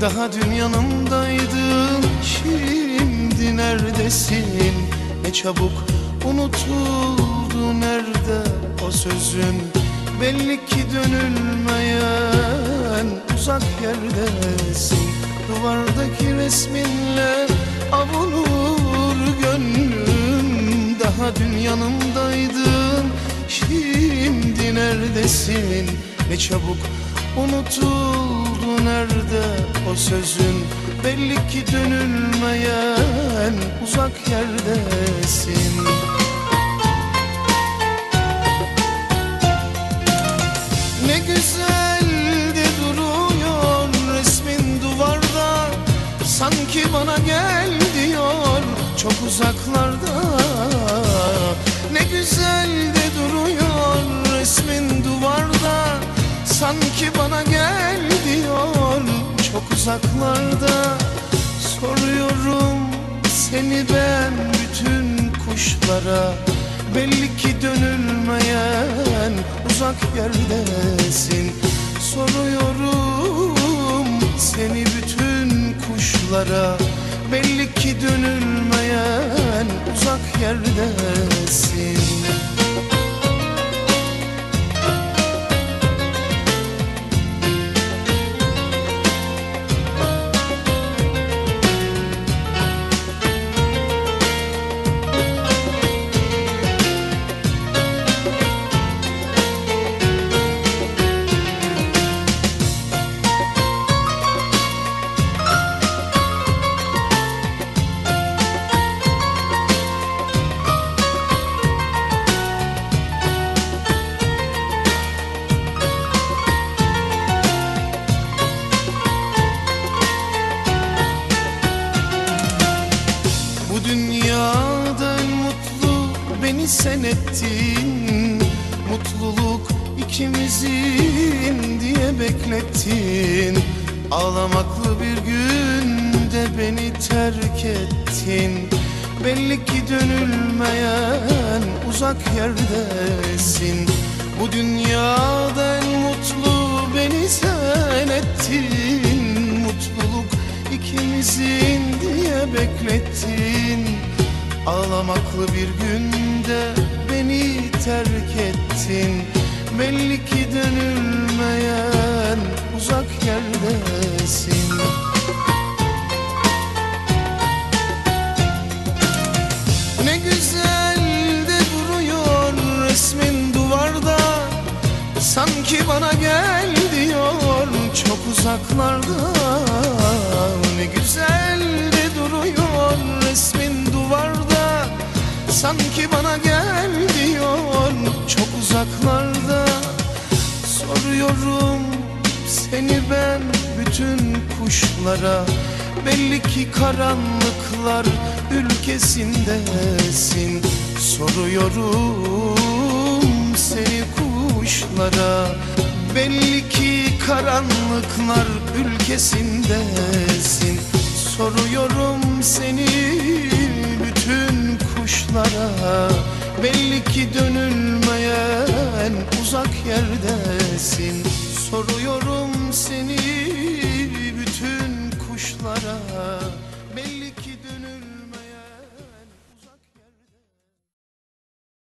Daha dün yanımdaydın Şimdi neredesin? Ne çabuk unutuldu Nerede o sözün? Belli ki dönülmeyen Uzak yerdesin. Duvardaki resminle Avunur gönlüm Daha dün yanımdaydın Şimdi neredesin? Ne çabuk unutuldu nerede o sözün? Belli ki dönülmeyen uzak yerdesin. Ne güzel de duruyor resmin duvarda. Sanki bana gel diyor çok uzaklarda. Ne güzel Sanki bana gel diyor. Çok uzaklarda Soruyorum seni ben bütün kuşlara. Belli ki dönülmeyen uzak yerdesin. Soruyorum seni bütün kuşlara. Belli ki dönülmeyen uzak yerdesin sen ettin. Mutluluk ikimizin diye beklettin. Ağlamaklı bir günde beni terk ettin. Belli ki dönülmeyen uzak yerdesin. Bu dünyada en mutlu beni sen ettin. Mutluluk ikimizin diye beklettin Ağlamaklı bir günde beni terk ettin. Belli ki dönülmeyen uzak yerdesin. Ne güzel de duruyor resmin duvarda. Sanki bana gel diyor çok uzaklarda uzaklarda Soruyorum seni ben bütün kuşlara. Belli ki karanlıklar ülkesindesin. Soruyorum seni kuşlara. Belli ki karanlıklar ülkesindesin. Soruyorum seni bütün yokuşlara Belli ki dönülmeyen uzak yerdesin. Soruyorum seni